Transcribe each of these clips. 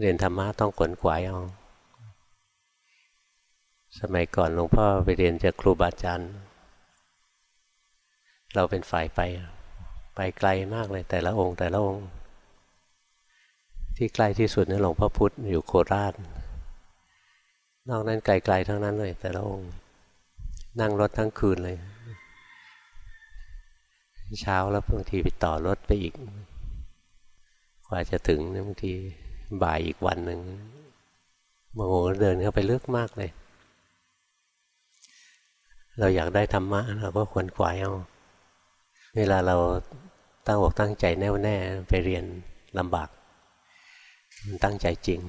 เรียนธรรมะต้องขนขวายเอาสมัยก่อนหลวงพ่อไปเรียนจากครูบาอาจารย์ เราเป็นฝ่ายไป ไปไกลมากเลยแต่ละองค์ แต่ละองค์ ที่ใกล้ที่สุดนี่หลวงพ่อพุธอยู่โคราช นอกนั้นไกลๆทั้งนั้นเลย แต่ละองค์ นั่งรถทั้งคืนเลย เช้าแล้วบางทีไปต่อรถไปอีก กว่าจะถึงบางที บ่ายอีกวันหนึ่งโมโหเดินเข้าไปลึกมากเลย เราอยากได้ธรรมะเราก็ควรขวายเอา เวลาเราตั้งอกตั้งใจแน่วแน่ไปเรียนลำบากมันตั้งใจจริง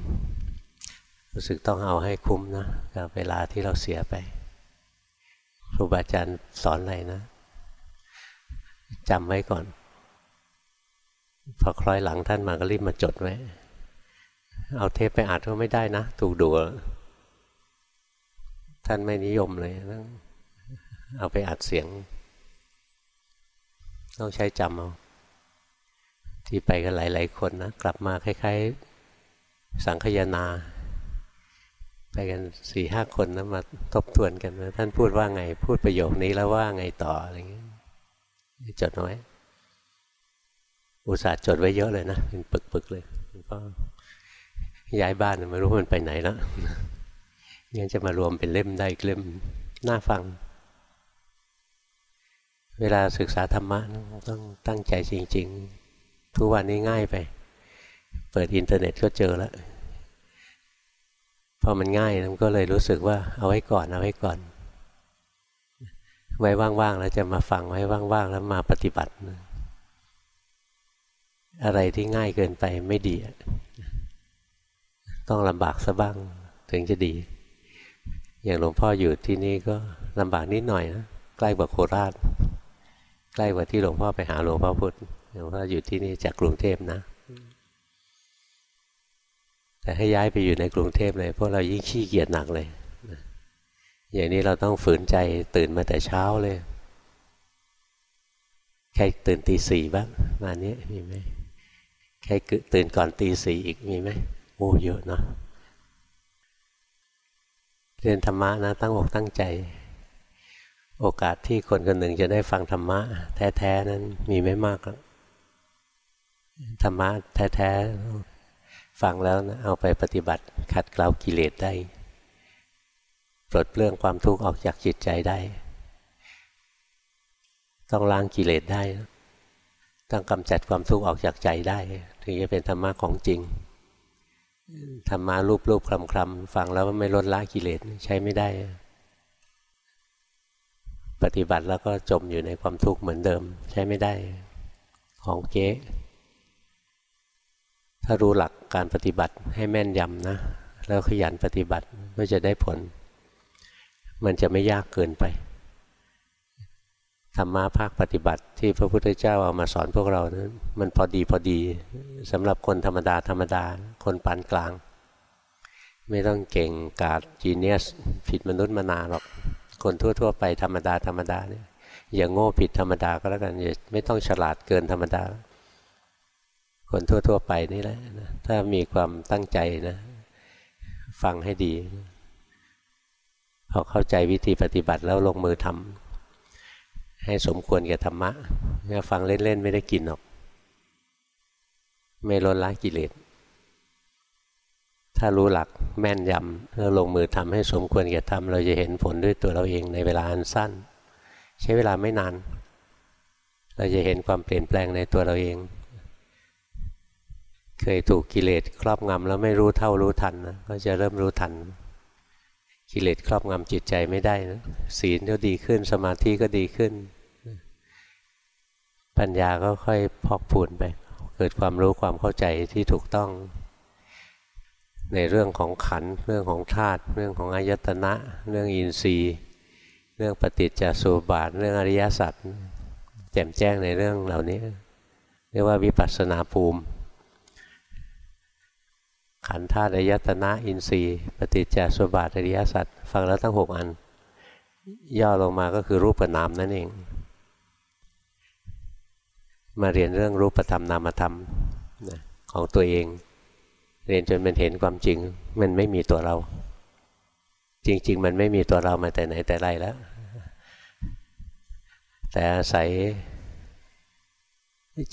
รู้สึกต้องเอาให้คุ้มนะกับเวลาที่เราเสียไปครูบาอาจารย์สอนอะไรนะจำไว้ก่อน พอคล้อยหลังท่านมาก็รีบมาจดไว้ เอาเทปไปอัดก็ไม่ได้นะ ถูกดูท่านไม่นิยมเลยต้องเอาไปอัดเสียง ต้องใช้จำเอา ที่ไปกันหลาย ๆ คนนะ กลับมาคล้าย ๆ สังคยนา ไปกันสี่ห้าคนนะมาทบทวนกันว่าท่านพูดว่าไง พูดประโยคนี้แล้วว่าไงต่ออะไรเงี้ยจดไว้ อุตส่าห์จดไว้เยอะเลยนะ เป็นปึก ๆ เลยก็ ย้ายบ้านไม่รู้มันไปไหนแล้วยังจะมารวมเป็นเล่มได้เล่มน่าฟัง เวลาศึกษาธรรมะต้องตั้งใจจริง ๆ ทุกวันนี้ง่ายไป เปิดอินเทอร์เน็ตก็เจอแล้วพอมันง่ายมันก็เลยรู้สึกว่าเอาไว้ก่อนเอาไว้ก่อน ไว้ว่างๆแล้วจะมาฟังไว้ว่างๆแล้วมาปฏิบัติ อะไรที่ง่ายเกินไปไม่ดี ต้องลำบากซะบ้างถึงจะดี อย่างหลวงพ่ออยู่ที่นี่ก็ลำบากนิดหน่อยนะใกล้กว่าโคราช ใกล้กว่าที่หลวงพ่อไปหาหลวงพ่อพุธหลวงพ่ออยู่ที่นี่จากกรุงเทพนะ แต่ให้ย้ายไปอยู่ในกรุงเทพเลยพวกเรายิ่งขี้เกียจหนักเลยอย่างนี้เราต้องฝืนใจตื่นมาแต่เช้าเลย ใครตื่นตีสี่บ้างมานี้มีไหมใครตื่นก่อนตีสี่อีกมีไหม โอ้เยอะนะเรียนธรรมะนะตั้งอกตั้งใจ โอกาสที่คนคนหนึ่งจะได้ฟังธรรมะ แท้ๆนั้นมีไม่มากแล้วธรรมะแท้ๆฟังแล้วนะเอาไปปฏิบัติขัดเกลากิเลสได้ปลดเปลื้องความทุกข์ออกจากจิตใจได้ ต้องล้างกิเลสได้ ต้องกำจัดความทุกข์ออกจากใจได้ ถึงจะเป็นธรรมะของจริง ธรรมารูปรูปคลำคลำฟังแล้วไม่ลดละกิเลสใช้ไม่ได้ ปฏิบัติแล้วก็จมอยู่ในความทุกข์เหมือนเดิม ใช้ไม่ได้ ของเก๊ถ้ารู้หลักการปฏิบัติให้แม่นยำนะ แล้วขยันปฏิบัติก็จะได้ผล มันจะไม่ยากเกินไป ธรรมะภาคปฏิบัติที่พระพุทธเจ้าเอามาสอนพวกเรานะั้นมันพอดีพอดีสำหรับคนธรรมดาธรรมดา คนปานกลาง ไม่ต้องเก่งกาดจีเนียสผิดมนุษย์มนาหรอก คนทั่ว ๆ ไปธรรมดาธรรมดาเนี่ยอย่างโง่ผิดธรรมดาก็แล้วกันอย่าไม่ต้องฉลาดเกินธรรมดา คนทั่ว ๆ ไปนี่แหละถ้ามีความตั้งใจนะ ฟังให้ดี พอเข้าใจวิธีปฏิบัติแล้วลงมือทำ ให้สมควรแก่ธรรมะเนี่ยฟังเล่น ๆ ไม่ได้กินหรอก ไม่ลดละกิเลส ถ้ารู้หลักแม่นยำแล้วลงมือทำให้สมควรแก่ทำเราจะเห็นผลด้วยตัวเราเองในเวลาอันสั้น ใช้เวลาไม่นาน เราจะเห็นความเปลี่ยนแปลงในตัวเราเอง เคยถูกกิเลสครอบงำแล้วไม่รู้เท่ารู้ทันนะก็จะเริ่มรู้ทันกิเลสครอบงำจิตใจไม่ได้นะศีลก็ดีขึ้นสมาธิก็ดีขึ้น ปัญญาก็ค่อยพอกพูนไป เกิดความรู้ความเข้าใจที่ถูกต้อง ในเรื่องของขัน เรื่องของธาตุเรื่องของอายตนะ เรื่องอินทรีย์ เรื่องปฏิจจสุบาท เรื่องอริยสัจแจ่มแจ้งในเรื่องเหล่านี้ เรียกว่าวิปัสสนาภูมิ ขันธาตุอายตนะอินทรีย์ ปฏิจจสุบาทอริยสัจฟังแล้วตั้งหกอัน ย่อลงมาก็คือรูปนามนั่นเอง มาเรียนเรื่องรูปธรรมนามธรรมของตัวเอง เรียนจนมันเห็นความจริง มันไม่มีตัวเรา จริง ๆ มันไม่มีตัวเรามาแต่ไหนแต่ไรแล้ว แต่อาศัย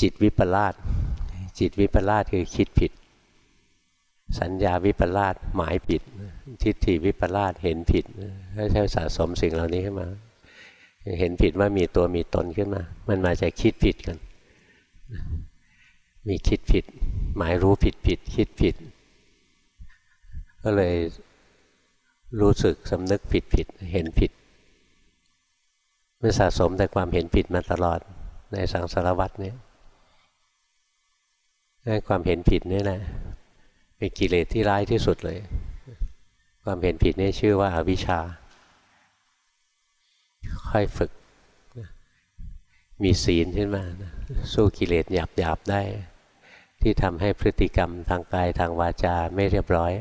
จิตวิปลาสจิตวิปลาสคือคิดผิด สัญญาวิปลาสหมายผิด ทิฏฐิวิปลาสเห็นผิดถ้าใช้สะสมสิ่งเหล่านี้ขึ้นมา เห็นผิดว่ามีตัวมีตนขึ้นมา มันมาจากคิดผิดกัน มีคิดผิด หมายรู้ผิดผิด คิดผิด ก็เลยรู้สึกสำนึกผิดผิด เห็นผิดมันสะสมแต่ความเห็นผิดมาตลอดในสังสารวัตรเนี่ยความเห็นผิดนี่แหละเป็นกิเลสที่ร้ายที่สุดเลย ความเห็นผิดนี่ชื่อว่าอาวิชชา ค่อยฝึก มีศีลขึ้นมาสู้กิเลสหยาบหยาบได้ ที่ทำให้พฤติกรรมทางกายทางวาจาไม่เรียบร้อย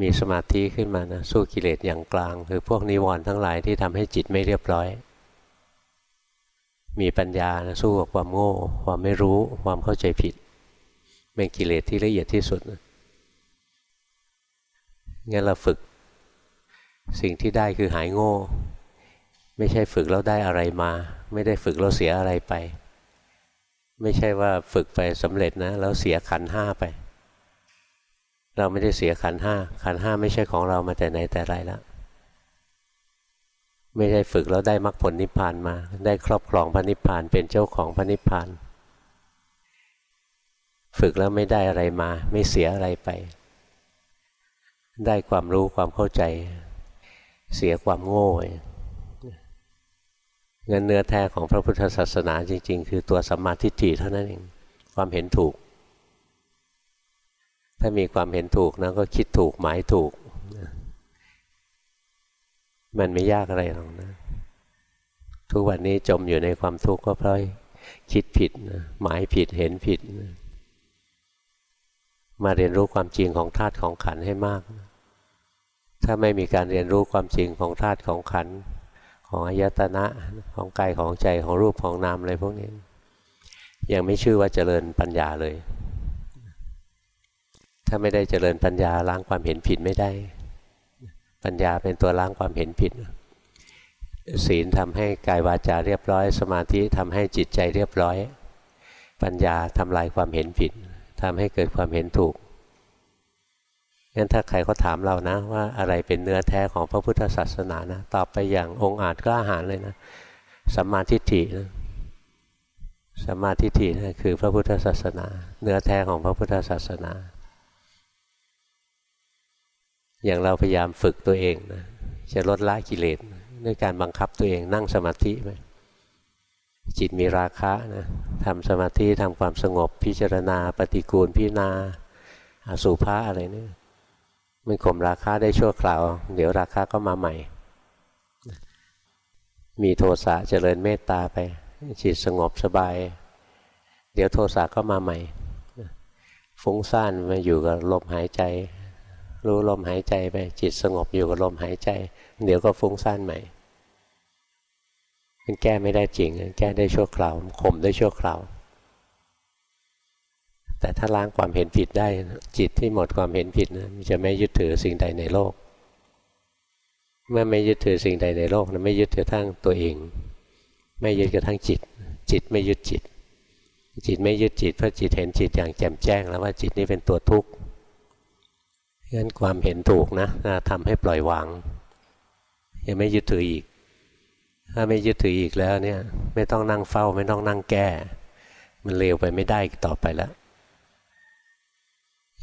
มีสมาธิขึ้นมานะสู้กิเลสอย่างกลาง คือพวกนิวรณ์ทั้งหลายที่ทำให้จิตไม่เรียบร้อย มีปัญญานะสู้กับความโง่ ความไม่รู้ ความเข้าใจผิดเป็นกิเลสที่ละเอียดที่สุดงั้นเราฝึก สิ่งที่ได้คือหายโง่ ไม่ใช่ฝึกแล้วได้อะไรมา ไม่ได้ฝึกแล้วเสียอะไรไป ไม่ใช่ว่าฝึกไปสำเร็จนะแล้วเสียขันห้าไป เราไม่ได้เสียขันห้าขันห้าไม่ใช่ของเรามาแต่ไหนแต่ไรแล้วไม่ได้ฝึกแล้วได้มรรคผลนิพพานมา ได้ครอบครองพระนิพพานเป็นเจ้าของพระนิพพาน ฝึกแล้วไม่ได้อะไรมา ไม่เสียอะไรไป ได้ความรู้ความเข้าใจ เสียความโง่ เงินเนื้อแท้ของพระพุทธศาสนาจริง ๆ คือตัวสัมมาทิฏฐิเท่านั้นเองความเห็นถูก ถ้ามีความเห็นถูกนะก็คิดถูกหมายถูก มันไม่ยากอะไรหรอกนะ ทุกวันนี้จมอยู่ในความทุกข์ก็เพราะคิดผิดนะหมายผิดเห็นผิดนะมาเรียนรู้ความจริงของธาตุของขันให้มาก ถ้าไม่มีการเรียนรู้ความจริงของธาตุของขัน ของอายตนะของกายของใจของรูปของนามอะไรพวกนี้ ยังไม่ชื่อว่าเจริญปัญญาเลย ถ้าไม่ได้เจริญปัญญาล้างความเห็นผิดไม่ได้ ปัญญาเป็นตัวล้างความเห็นผิด ศีลทำให้กายวาจาเรียบร้อย สมาธิทำให้จิตใจเรียบร้อย ปัญญาทำลายความเห็นผิดทำให้เกิดความเห็นถูก งั้นถ้าใครเขาถามเรานะ ว่าอะไรเป็นเนื้อแท้ของพระพุทธศาสนานะตอบไปอย่างองอาจกล้าหาญเลยนะสัมมาทิฏฐินะสัมมาทิฏฐินะคือพระพุทธศาสนา เนื้อแท้ของพระพุทธศาสนา อย่างเราพยายามฝึกตัวเองนะจะลดละกิเลสด้วยการบังคับตัวเองนั่งสมาธิไหมจิตมีราคะนะทำสมาธิทำความสงบพิจารณา ปฏิกูลพิจารณาอสุภะอะไรเนี่ย มันข่มราคาได้ชั่วคราว เดี๋ยวราคาก็มาใหม่ มีโทสะเจริญเมตตาไป จิตสงบสบาย เดี๋ยวโทสะก็มาใหม่ ฟุ้งซ่านมาอยู่กับลมหายใจ รู้ลมหายใจไป จิตสงบอยู่กับลมหายใจ เดี๋ยวก็ฟุ้งซ่านใหม่มันแก้ไม่ได้จริง แก้ได้ชั่วคราวข่มได้ชั่วคราว แต่ถ้าล้างความเห็นผิดได้ จิตที่หมดความเห็นผิดนะมันจะไม่ยึดถือสิ่งใดในโลก เมื่อไม่ยึดถือสิ่งใดในโลกนะไม่ยึดถือทั้งตัวเอง ไม่ยึดกระทั่งจิต จิตไม่ยึดจิต จิตไม่ยึดจิตเพราะจิตเห็นจิตอย่างแจ่มแจ้ง แล้วว่าจิตนี้เป็นตัวทุกข์งั้นความเห็นถูกนะนะทำให้ปล่อยวางยังไม่ยึดถืออีก ถ้าไม่ยึดถืออีกแล้วเนี่ย ไม่ต้องนั่งเฝ้า ไม่ต้องนั่งแก้ มันเลวไปไม่ได้ต่อไปแล้ว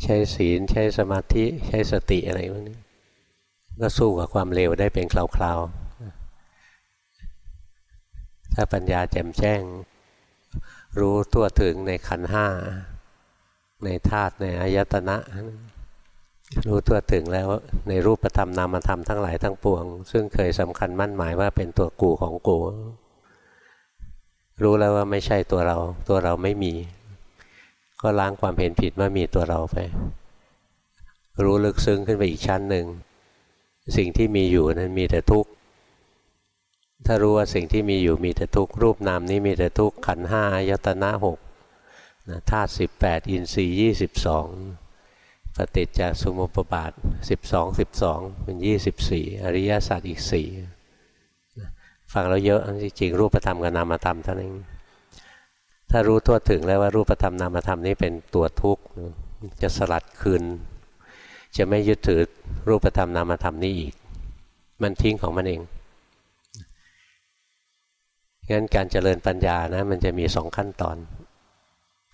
ใช้ศีลใช้สมาธิใช้สติอะไรพวกนี้ก็สู้กับความเลวได้เป็นคราวๆ ถ้าปัญญาแจ่มแจ้ง รู้ตัวถึงในขันห้า ในธาตุในอายตนะ รู้ตัวถึงแล้วในรูปธรรมนามธรรมทั้งหลายทั้งปวง ซึ่งเคยสำคัญมั่นหมายว่าเป็นตัวกูของกู รู้แล้วว่าไม่ใช่ตัวเรา ตัวเราไม่มี ก็ล้างความเห็นผิดว่ามีตัวเราไป รู้ลึกซึ้งขึ้นไปอีกชั้นหนึ่ง สิ่งที่มีอยู่นั้นมีแต่ทุกข์ถ้ารู้ว่าสิ่งที่มีอยู่มีแต่ทุกข์รูปนามนี้มีแต่ทุกข์ขันห้ายตนะหกธาตุสิบแปดอินทรีย์ยี่สิบสองปฏิจจสมุปบาทสิบสองสิบสองเป็นยี่สิบสี่อริยสัจอีกสี่ฟังเราเยอะจริงๆรูปธรรมกับนามธรรมเท่านั้น ถ้ารู้ทั่วถึงแล้วว่ารูปธรรมนามธรรมนี้เป็นตัวทุกข์จะสลัดคืน จะไม่ยึดถือรูปธรรมนามธรรมนี้อีก มันทิ้งของมันเองงั้นการเจริญปัญญานะมันจะมีสองขั้นตอน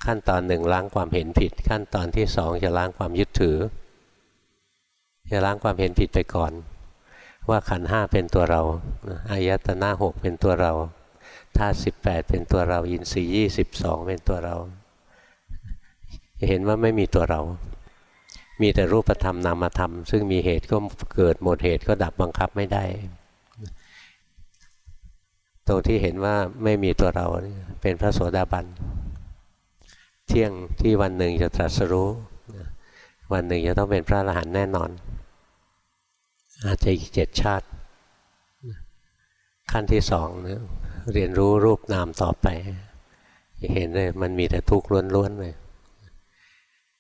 ขั้นตอนหนึ่งล้างความเห็นผิด ขั้นตอนที่สองจะล้างความยึดถือ จะล้างความเห็นผิดไปก่อน ว่าขันห้าเป็นตัวเราอายตนะหกเป็นตัวเรา ธาตุสิบแปดเป็นตัวเรา อินทรีย์ยี่สิบสองเป็นตัวเรา จะเห็นว่าไม่มีตัวเรา มีแต่รูปธรรมนามธรรม ซึ่งมีเหตุก็เกิดหมดเหตุก็ดับบังคับไม่ได้ ตรงที่เห็นว่าไม่มีตัวเราเป็นพระโสดาบัน เที่ยงที่วันหนึ่งจะตรัสรู้ วันหนึ่งจะต้องเป็นพระอรหันต์แน่นอน อาจจะอีกเจ็ดชาติขั้นที่สองเนี่ย เรียนรู้รูปนามต่อไปเห็นเลยมันมีแต่ทุกข์ล้วนๆเลย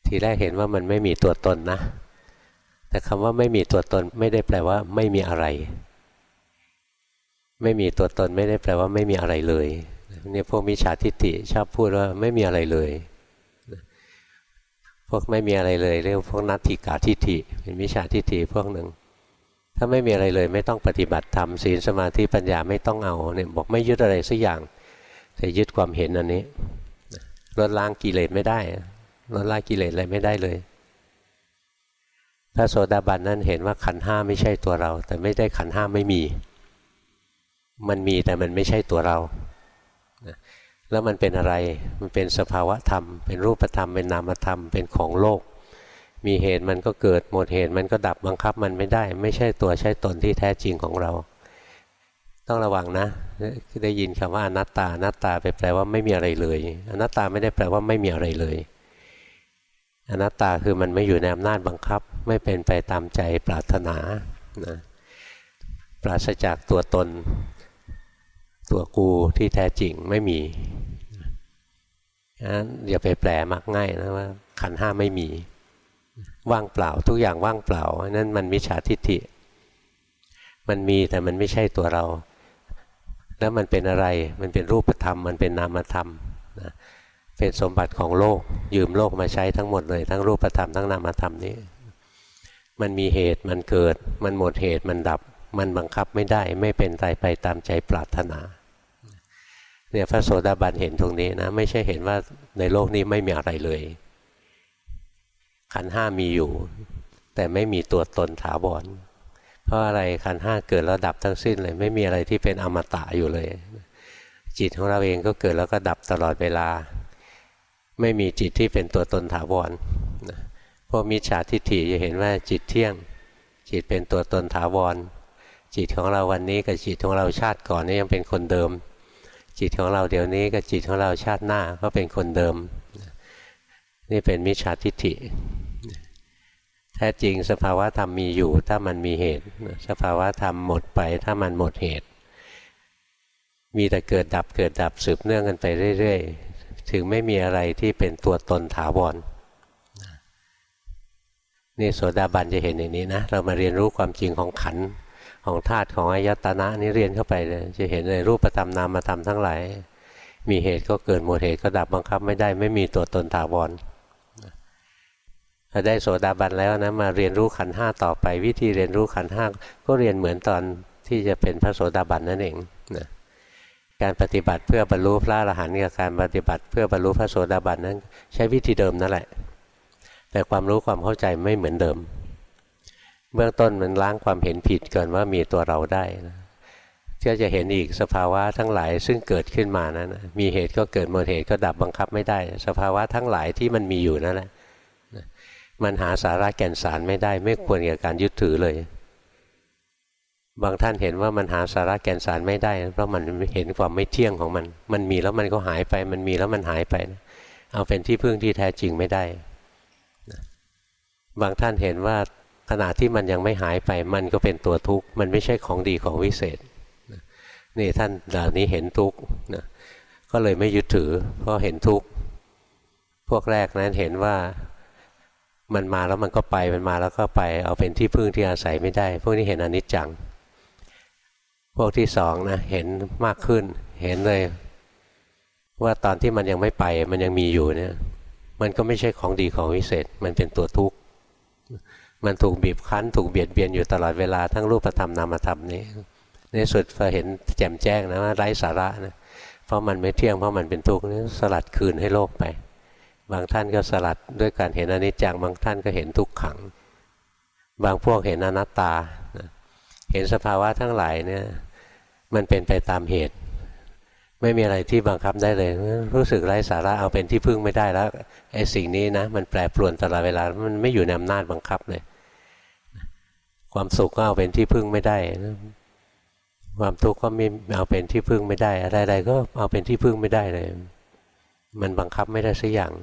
ทีแรกเห็นว่ามันไม่มีตัวตนนะ แต่คำว่าไม่มีตัวตนไม่ได้แปลว่าไม่มีอะไร ไม่มีตัวตนไม่ได้แปลว่าไม่มีอะไรเลยเนี่ยพวกมิจฉาทิฏฐิชอบพูดว่าไม่มีอะไรเลย พวกไม่มีอะไรเลยเรียกพวกนัตถิกาทิฏฐิเป็นมิจฉาทิฏฐิพวกหนึ่ง ถ้าไม่มีอะไรเลยไม่ต้องปฏิบัติธรรมศีลสมาธิปัญญาไม่ต้องเอาเนี่ยบอกไม่ยึดอะไรสักอย่างแต่ยึดความเห็นอันนี้ลดล้างกิเลสไม่ได้ลดล้างกิเลสอะไรไม่ได้เลยพระโสดาบันนั้นเห็นว่าขันห้าไม่ใช่ตัวเรา แต่ไม่ได้ขันห้าไม่มี มันมีแต่มันไม่ใช่ตัวเราแล้วมันเป็นอะไร มันเป็นสภาวะธรรม เป็นรูปธรรม เป็นนามธรรม เป็นของโลก มีเหตุมันก็เกิดหมดเหตุมันก็ดับบังคับมันไม่ได้ ไม่ใช่ตัวใช่ตนที่แท้จริงของเรา ต้องระวังนะได้ยินคำว่าอนัตตาอนัตตาไปแปลว่าไม่มีอะไรเลยอนัตตาไม่ได้แปลว่าไม่มีอะไรเลยอนัตตาคือมันไม่อยู่ในอำนาจบังคับ ไม่เป็นไปตามใจปรารถนานะปราศจากตัวตน ตัวกูที่แท้จริงไม่มีอย่าไปแปลมักง่ายนะว่าขันห้าไม่มี ว่างเปล่า ทุกอย่างว่างเปล่านั่นมันมิจฉาทิฏฐิ มันมีแต่มันไม่ใช่ตัวเรา แล้วมันเป็นอะไรมันเป็นรูปธรรม มันเป็นนามธรรมนะเป็นสมบัติของโลก ยืมโลกมาใช้ทั้งหมดเลย ทั้งรูปธรรมทั้งนามธรรมนี้ มันมีเหตุมันเกิด มันหมดเหตุมันดับ มันบังคับไม่ได้ไม่เป็นไปไปตามใจปรารถนาเนี่ยพระโสดาบันเห็นตรงนี้นะ ไม่ใช่เห็นว่าในโลกนี้ไม่มีอะไรเลย ขันห้ามีอยู่ แต่ไม่มีตัวตนถาวรเพราะอะไรขันห้าเกิดแล้วดับทั้งสิ้นเลย ไม่มีอะไรที่เป็นอมตะอยู่เลย จิตของเราเองก็เกิดแล้วก็ดับตลอดเวลา ไม่มีจิตที่เป็นตัวตนถาวรพวกมิจฉาทิฏฐิจะเห็นว่าจิตเที่ยง จิตเป็นตัวตนถาวร จิตของเราวันนี้กับจิตของเราชาติก่อนนี่ยังเป็นคนเดิม จิตของเราเดี๋ยวนี้กับจิตของเราชาติหน้าก็เป็นคนเดิม นี่เป็นมิจฉาทิฏฐิแท้จริงสภาวะธรรมมีอยู่ ถ้ามันมีเหตุ สภาวะธรรมหมดไป ถ้ามันหมดเหตุ มีแต่เกิดดับเกิดดับสืบเนื่องกันไปเรื่อยๆ ถึงไม่มีอะไรที่เป็นตัวตนถาวรนี่โสดาบันจะเห็นอย่างนี้นะเรามาเรียนรู้ความจริงของขันของธาตุของอายตนะนี่เรียนเข้าไปเลยจะเห็นเลยรูปธรรมนามธรรมทั้งหลายมีเหตุก็เกิดหมดเหตุก็ดับบังคับไม่ได้ไม่มีตัวตนถาวร พอได้โสดาบันแล้วนะมาเรียนรู้ขันห้าต่อไป วิธีเรียนรู้ขันห้าก็เรียนเหมือนตอนที่จะเป็นพระโสดาบันนั่นเองนะการปฏิบัติเพื่อบรรลุพระอรหันต์กับการปฏิบัติเพื่อบรรลุพระโสดาบันนั้น ใช้วิธีเดิมนั่นแหละ แต่ความรู้ความเข้าใจไม่เหมือนเดิม เบื้องต้นมันล้างความเห็นผิดเกินว่ามีตัวเราได้นะก็จะเห็นอีกสภาวะทั้งหลายซึ่งเกิดขึ้นมานั้นมีเหตุก็เกิดหมดเหตุก็ดับบังคับไม่ได้ สภาวะทั้งหลายที่มันมีอยู่นั่นแหละ มันหาสาระแก่นสารไม่ได้ ไม่ควรกับการยึดถือเลย บางท่านเห็นว่ามันหาสาระแก่นสารไม่ได้ เพราะมันเห็นความไม่เที่ยงของมัน มันมีแล้วมันก็หายไป มันมีแล้วมันหายไป เอาเป็นที่พึ่งที่แท้จริงไม่ได้ บางท่านเห็นว่าขณะที่มันยังไม่หายไป มันก็เป็นตัวทุกข์ มันไม่ใช่ของดีของวิเศษนี่ท่านเหล่านี้เห็นทุกข์นะก็เลยไม่ยึดถือเพราะเห็นทุกข์พวกแรกนั้นเห็นว่า มันมาแล้วมันก็ไปมันมาแล้วก็ไป เอาเป็นที่พึ่งที่อาศัยไม่ได้ พวกนี้เห็นอนิจจัง พวกที่สองนะเห็นมากขึ้น เห็นเลย ว่าตอนที่มันยังไม่ไป มันยังมีอยู่เนี่ย มันก็ไม่ใช่ของดีของวิเศษ มันเป็นตัวทุกข์มันถูกบีบคั้น ถูกเบียดเบียนอยู่ตลอดเวลาทั้งรูปธรรมนามธรรมนี้ในสุดพอเห็นแจ่มแจ้งนะว่าไร้สาระนะเพราะมันไม่เที่ยงเพราะมันเป็นทุกข์นี่สลัดคืนให้โลกไป บางท่านก็สลัดด้วยการเห็นอนิจจังบางท่านก็เห็นทุกขัง บางพวกเห็นอนัตตา เห็นสภาวะทั้งหลายเนี่ยมันเป็นไปตามเหตุ ไม่มีอะไรที่บังคับได้เลย รู้สึกไร้สาระเอาเป็นที่พึ่งไม่ได้แล้วไอ้สิ่งนี้นะมันแปรปรวนตลอดเวลามันไม่อยู่ในอำนาจบังคับเลยความสุขก็เอาเป็นที่พึ่งไม่ได้ ความทุกข์ก็ไม่เอาเป็นที่พึ่งไม่ได้ อะไรๆก็เอาเป็นที่พึ่งไม่ได้เลย มันบังคับไม่ได้สักอย่าง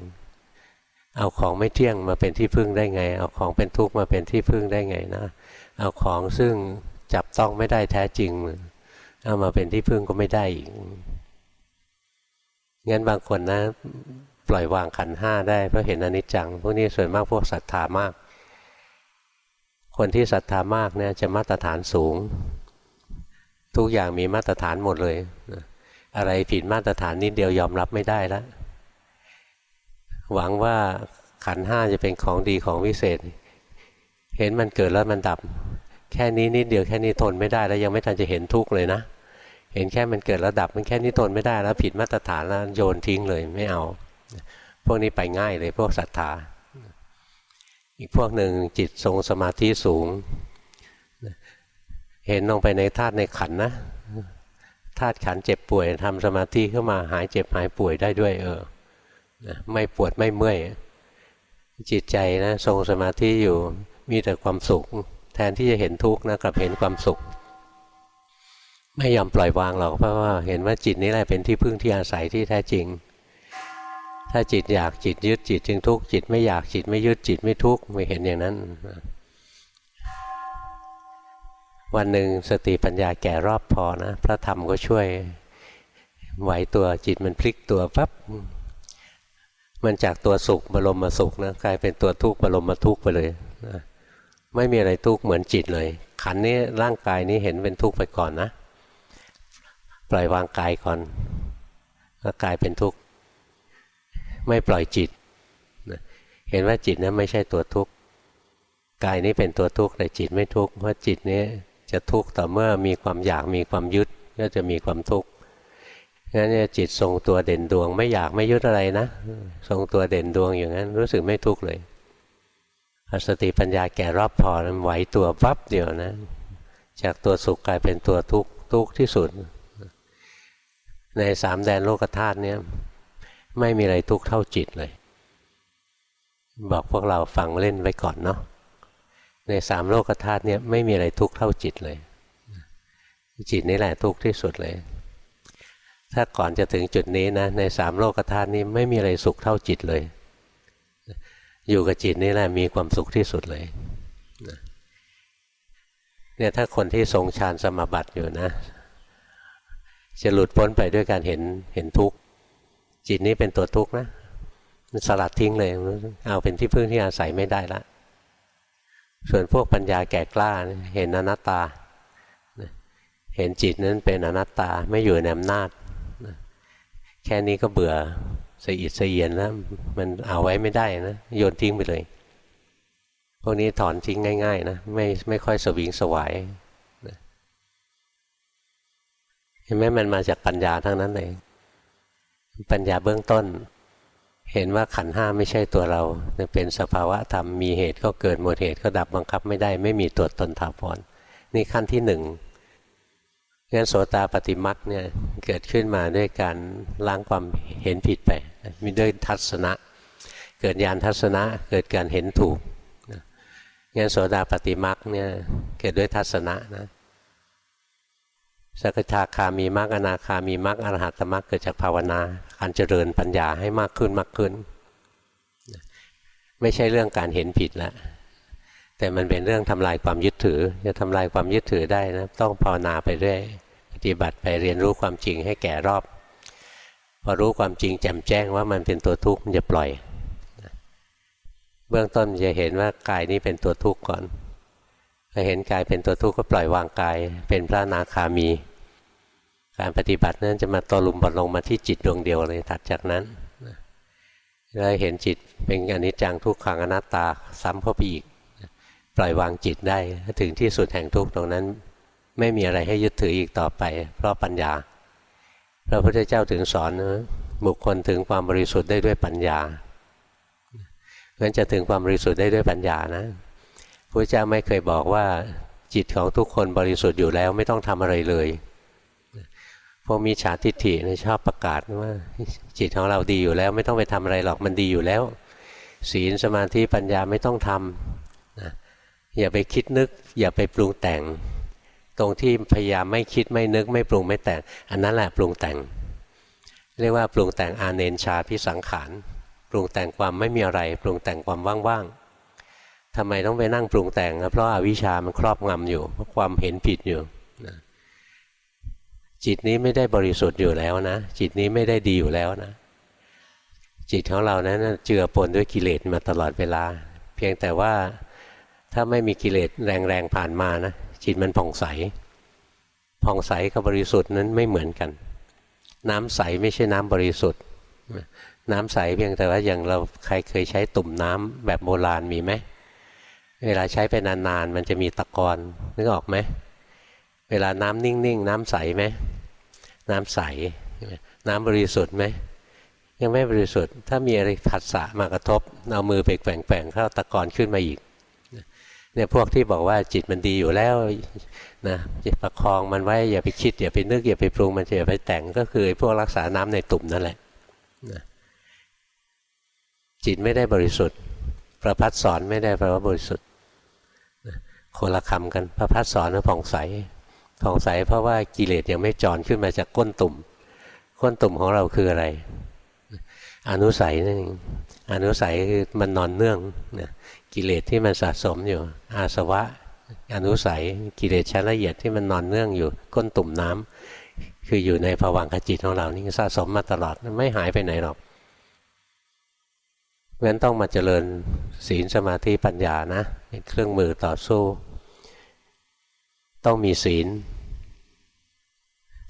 เอาของไม่เที่ยงมาเป็นที่พึ่งได้ไง เอาของเป็นทุกข์มาเป็นที่พึ่งได้ไงนะ เอาของซึ่งจับต้องไม่ได้แท้จริง เอามาเป็นที่พึ่งก็ไม่ได้อีก งั้นบางคนนะ ปล่อยวางขันห้าได้เพราะเห็นอนิจจัง พวกนี้ส่วนมากพวกศรัทธามาก คนที่ศรัทธามากเนี่ยจะมาตรฐานสูง ทุกอย่างมีมาตรฐานหมดเลย อะไรผิดมาตรฐานนิดเดียวยอมรับไม่ได้แล้วหวังว่าขันห้าจะเป็นของดีของวิเศษ เห็นมันเกิดแล้วมันดับ แค่นี้นิดเดียวแค่นี้ทนไม่ได้แล้วยังไม่ทันจะเห็นทุกข์เลยนะ เห็นแค่มันเกิดแล้วดับมันแค่นี้ทนไม่ได้แล้วผิดมาตรฐานแล้วโยนทิ้งเลยไม่เอา พวกนี้ไปง่ายเลยพวกศรัทธา อีกพวกหนึ่งจิตทรงสมาธิสูง เห็นลงไปในธาตุในขันนะ ธาตุขันเจ็บป่วยทำสมาธิขึ้นมาหายเจ็บหายป่วยได้ด้วยเออไม่ปวดไม่เมื่อยจิตใจนะทรงสมาธิอยู่มีแต่ความสุข แทนที่จะเห็นทุกข์นะกลับเห็นความสุข ไม่ยอมปล่อยวางหรอกเพราะว่าเห็นว่าจิตนี้แหละเป็นที่พึ่งที่อาศัยที่แท้จริง ถ้าจิตอยากจิตยึดจิตจึงทุกข์จิตไม่อยากจิตไม่ยึดจิตไม่ทุกข์ไม่เห็นอย่างนั้น วันหนึ่งสติปัญญาแก่รอบพอนะ พระธรรมก็ช่วยไหวตัวจิตมันพลิกตัวปั๊บมันจากตัวสุขบรมมาสุขนะกลายเป็นตัวทุกข์บรมมาทุกข์ไปเลยนะไม่มีอะไรทุกข์เหมือนจิตเลย ขันนี้ร่างกายนี้เห็นเป็นทุกข์ไปก่อนนะ ปล่อยวางกายก่อนแล้วกายเป็นทุกข์ไม่ปล่อยจิตนะเห็นว่าจิตนั้นไม่ใช่ตัวทุกข์กายนี้เป็นตัวทุกข์แต่จิตไม่ทุกข์เพราะจิตนี้ จะทุกข์ต่อเมื่อมีความอยากมีความยึดก็จะมีความทุกข์งั้นเนี่ยจิตทรงตัวเด่นดวง ไม่อยากไม่ยึดอะไรนะทรงตัวเด่นดวงอย่างนั้น รู้สึกไม่ทุกข์เลยสติปัญญาแก่รอบพอมันไหวตัวปั๊บเดียวนะ จากตัวสุขกลายเป็นตัวทุกข์ทุกข์ที่สุด ในสามแดนโลกธาตุเนี่ยไม่มีอะไรทุกข์เท่าจิตเลย บอกพวกเราฟังเล่นไว้ก่อนเนาะ ในสามโลกธาตุเนี่ยไม่มีอะไรทุกข์เท่าจิตเลย จิตนี่แหละทุกข์ที่สุดเลย ถ้าก่อนจะถึงจุดนี้นะในสามโลกธาตุนี้ไม่มีอะไรสุขเท่าจิตเลย อยู่กับจิตนี่แหละมีความสุขที่สุดเลยเนี่ยถ้าคนที่ทรงฌานสมาบัติอยู่นะ จะหลุดพ้นไปด้วยการเห็นเห็นทุกข์จิตนี้เป็นตัวทุกข์นะ สลัดทิ้งเลย เอาเป็นที่พึ่งที่อาศัยไม่ได้ละ ส่วนพวกปัญญาแก่กล้าเห็นอนัตตา เห็นจิตนั้นเป็นอนัตตาไม่อยู่ในอำนาจ แค่นี้ก็เบื่อสะอิดสะเอียนแล้วมันเอาไว้ไม่ได้นะโยนทิ้งไปเลย พวกนี้ถอนทิ้งง่าย ๆ นะไม่ไม่ค่อยสวิงสวายเห็นไหมมันมาจากปัญญาทั้งนั้นเลยปัญญาเบื้องต้น เห็นว่าขันห้าไม่ใช่ตัวเรา เป็นสภาวะธรรมมีเหตุก็เกิดหมดเหตุก็ดับบังคับไม่ได้ไม่มีตัวตนถาวรนี่ขั้นที่หนึ่งงั้นโสตาปฏิมักเนี่ยเกิดขึ้นมาด้วยการล้างความเห็นผิดไป มีด้วยทัศนะ เกิดญาณทัศนะเกิดการเห็นถูกงั้นโสดาปฏิมักเนี่ยเกิดด้วยทัศนะนะ สกทาคามีมรรคอนาคามีมรรคอรหัตมรรคเกิดจากภาวนาการเจริญปัญญาให้มากขึ้นมากขึ้น ไม่ใช่เรื่องการเห็นผิดล้วแต่มันเป็นเรื่องทำลายความยึดถือ จะทำลายความยึดถือได้นะต้องภาวนาไปเรื่อยปฏิบัติไปเรียนรู้ความจริงให้แก่รอบพอรู้ความจริงแจ่มแจ้งว่ามันเป็นตัวทุกข์มันจะปล่อย เบื้องต้นจะเห็นว่ากายนี้เป็นตัวทุกข์ก่อน พอเห็นกายเป็นตัวทุกข์ก็ปล่อยวางกาย เป็นพระนาคามี การปฏิบัตินั้นจะมาตลุมบอลลงมาที่จิตดวงเดียวเลยถัดจากนั้นแล้วเห็นจิตเป็นอนิจจังทุกขังอนัตตาซ้ำเข้าไปอีกปล่อยวางจิตได้ถึงที่สุดแห่งทุกตรงนั้น ไม่มีอะไรให้ยึดถืออีกต่อไป เพราะปัญญา พระพุทธเจ้าถึงสอนนะบุคคลถึงความบริสุทธิ์ได้ด้วยปัญญางั้นจะถึงความบริสุทธิ์ได้ด้วยปัญญานะ พระเจ้าไม่เคยบอกว่าจิตของทุกคนบริสุทธิ์อยู่แล้วไม่ต้องทำอะไรเลยพวกมีฉาทิฏฐิชอบประกาศว่า จิตของเราดีอยู่แล้ว ไม่ต้องไปทำอะไรหรอกมันดีอยู่แล้ว ศีลสมาธิปัญญาไม่ต้องทำนะอย่าไปคิดนึก อย่าไปปรุงแต่ง ตรงที่พยายามไม่คิดไม่นึก ไม่ปรุงไม่แต่ง อันนั้นแหละปรุงแต่ง เรียกว่าปรุงแต่งอาเนนชาพิสังขารปรุงแต่งความไม่มีอะไร ปรุงแต่งความว่างๆ ทำไมต้องไปนั่งปรุงแต่งเพราะอาวิชามันครอบงำอยู่ เพราะความเห็นผิดอยู่นะจิตนี้ไม่ได้บริสุทธิ์อยู่แล้วนะ จิตนี้ไม่ได้ดีอยู่แล้วนะ จิตของเรานั้นเจือปนด้วยกิเลสมาตลอดเวลา เพียงแต่ว่าถ้าไม่มีกิเลสแรงๆผ่านมานะจิตมันผ่องใสผ่องใสกับบริสุทธิ์นั้นไม่เหมือนกัน น้ำใสไม่ใช่น้ำบริสุทธิ์ น้ำใสเพียงแต่ว่าอย่างเราใครเคยใช้ตุ่มน้ำแบบโบราณมีไหม เวลาใช้ไปนานๆมันจะมีตะกอนนึกออกไหมเวลาน้ำนิ่งๆ น้ำใสไหมน้ำใส น้ำบริสุทธิ์ไหมยังไม่บริสุทธิ์ ถ้ามีอะไรผัสสะมากระทบเอามือไปแกว่งๆเข้าตะกอนขึ้นมาอีกเนี่ยพวกที่บอกว่าจิตมันดีอยู่แล้วนะประคองมันไว้อย่าไปคิดอย่าไปนึกอย่าไปปรุงมันอย่าไปแต่งก็คือพวกรักษาน้ำในตุ่มนั่นแหละนะจิตไม่ได้บริสุทธิ์ ประพัดสอนไม่ได้แปลว่าบริสุทธิ์ คนละคำกันประพัดสอนว่าผ่องใสผ่องใสเพราะว่ากิเลสยังไม่จอนขึ้นมาจากก้นตุ่ม ก้นตุ่มของเราคืออะไร อนุสัยนั่นเองอนุสัยคือมันนอนเนื่องนะกิเลสที่มันสะสมอยู่ อาสวะ อนุสัยกิเลสชั้นละเอียดที่มันนอนเนื่องอยู่ก้นตุ่มน้ำคืออยู่ในภวังคจิตของเรานี่สะสมมาตลอดไม่หายไปไหนหรอก ราะนั้นต้องมาเจริญศีลสมาธิปัญญานะเป็นเครื่องมือต่อสู้ ต้องมีศีล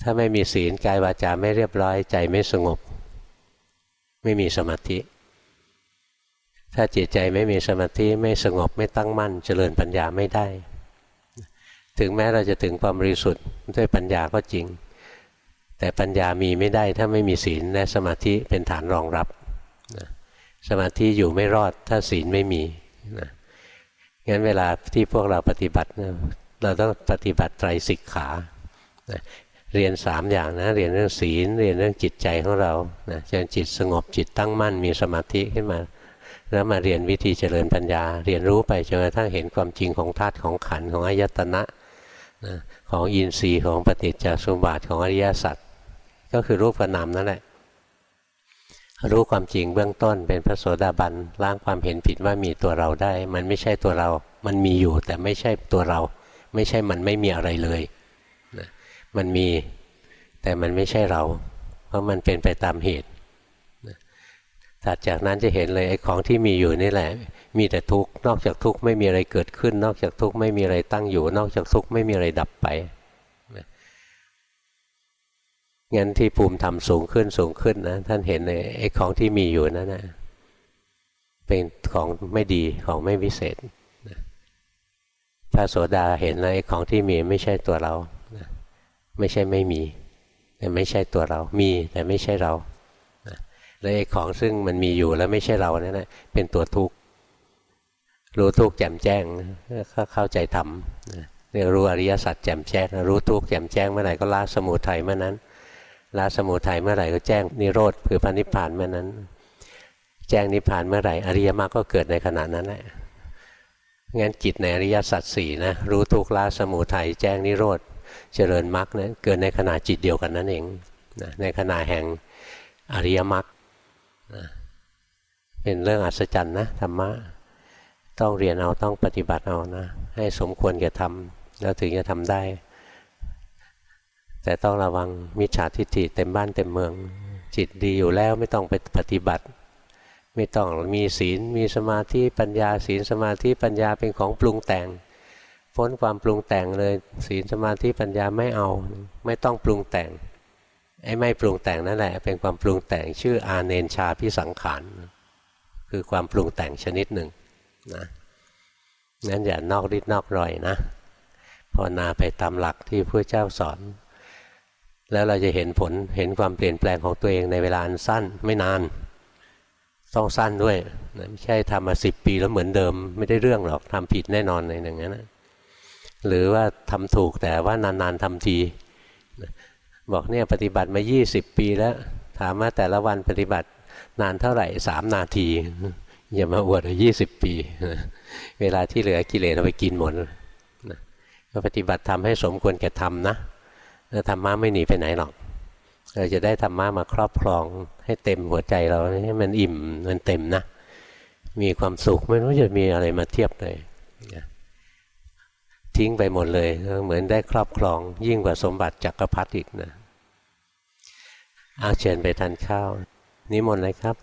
ถ้าไม่มีศีลกายวาจาไม่เรียบร้อยใจไม่สงบ ไม่มีสมาธิ ถ้าจิตใจไม่มีสมาธิไม่สงบไม่ตั้งมั่น เจริญปัญญาไม่ได้ ถึงแม้เราจะถึงความบริสุทธิ์ด้วยปัญญาก็จริง แต่ปัญญามีไม่ได้ถ้าไม่มีศีลและสมาธิเป็นฐานรองรับ สมาธิอยู่ไม่รอดถ้าศีลไม่มีนะงั้นเวลาที่พวกเราปฏิบัติเราต้องปฏิบัติไตรสิกขาเรียนสามอย่างนะเรียนเรื่องศีลเรียนเรื่องจิตใจของเราจนจิตสงบจิตตั้งมั่นมีสมาธิขึ้นมา แล้วมาเรียนวิธีเจริญปัญญา เรียนรู้ไปจนกระทั่งเห็นความจริงของธาตุของขันของอายตนะนะของอินทรีย์ของปฏิจจสมบัติของอริยสัจก็คือรูปกับนามนั่นแหละ รู้ความจริงเบื้องต้นเป็นพระโสดาบันล้างความเห็นผิดว่ามีตัวเราได้ มันไม่ใช่ตัวเรา มันมีอยู่แต่ไม่ใช่ตัวเรา ไม่ใช่มันไม่มีอะไรเลยนะมันมีแต่มันไม่ใช่เรา เพราะมันเป็นไปตามเหตุถัดจากนั้นจะเห็นเลยไอ้ของที่มีอยู่นี่แหละ มีแต่ทุกข์นอกจากทุกข์ไม่มีอะไรเกิดขึ้น นอกจากทุกข์ไม่มีอะไรตั้งอยู่ นอกจากทุกข์ไม่มีอะไรดับไป งั้นที่ภูมิธรรมสูงขึ้นสูงขึ้นนะท่านเห็นเลยไอ้ของที่มีอยู่นั่นนะเป็นของไม่ดีของไม่วิเศษพระโสดาเห็นเลยไอ้ของที่มีไม่ใช่ตัวเราไม่ใช่ไม่มี แต่ไม่ใช่ตัวเรา มีแต่ไม่ใช่เราแล้วไอ้ของซึ่งมันมีอยู่แล้วไม่ใช่เราเนี่ยนะเป็นตัวทุกข์รู้ทุกข์แจ่มแจ้งก็เข้าใจธรรมเรียกรู้อริยสัจแจ่มแจ้ง รู้ทุกข์แจ่มแจ้งเมื่อไหร่ก็ละสมุทัยเมื่อนั้น ละสมุทัยเมื่อไหร่ก็แจ้งนิโรธคือพระนิพพานเมื่อนั้น แจ้งนิพพานเมื่อไหร่อริยมรรคก็เกิดในขณะนั้นแหละงั้นกิจในอริยสัจสี่นะรู้ทุกละสมุทัยแจ้งนิโรธเจริญมรรคนะเกิดในขณะจิตเดียวกันนั่นเองในขณะแห่งอริยมรรคเป็นเรื่องอัศจรรย์นะธรรมะต้องเรียนเอาต้องปฏิบัติเอานะให้สมควรแก่ทำแล้วถึงจะทำได้ แต่ต้องระวังมิจฉาทิฏฐิเต็มบ้านเต็มเมือง จิตดีอยู่แล้วไม่ต้องไปปฏิบัติ ไม่ต้องมีศีลมีสมาธิปัญญาศีลสมาธิปัญญาเป็นของปรุงแต่ง พ้นความปรุงแต่งเลยศีลสมาธิปัญญาไม่เอา ไม่ต้องปรุงแต่งไอ้ไม่ปรุงแต่งนั่นแหละ เป็นความปรุงแต่งชื่ออาเนนชาพิสังขารคือความปรุงแต่งชนิดหนึ่งนะงั้นอย่านอกริดนอกรอยนะภาวนาไปตามหลักที่พระเจ้าสอน แล้วเราจะเห็นผลเห็นความเปลี่ยนแปลงของตัวเองในเวลาอันสั้นไม่นาน ต้องสั้นด้วยไม่ใช่ทำมาสิบปีแล้วเหมือนเดิม ไม่ได้เรื่องหรอกทำผิดแน่นอนในอย่างนั้นหรือว่าทำถูกแต่ว่านานๆทำทีบอกเนี่ยปฏิบัติมา 20 ปีแล้ว ถามว่าแต่ละวันปฏิบัตินานเท่าไหร่สามนาที อย่ามาอวดยี่สิบปี เวลาที่เหลือกิเลสเอาไปกินหมดก็ปฏิบัติทำให้สมควรแก่ทำนะ ธรรมะไม่หนีไปไหนหรอก เราจะได้ธรรมะมาครอบครองให้เต็มหัวใจเราให้มันอิ่มมันเต็มนะ มีความสุขไม่รู้จะมีอะไรมาเทียบเลยทิ้งไปหมดเลย เหมือนได้ครอบครองยิ่งกว่าสมบัติจักรพรรดิอีกนะอาเชิญไปทานข้าว นิมนต์เลยครับ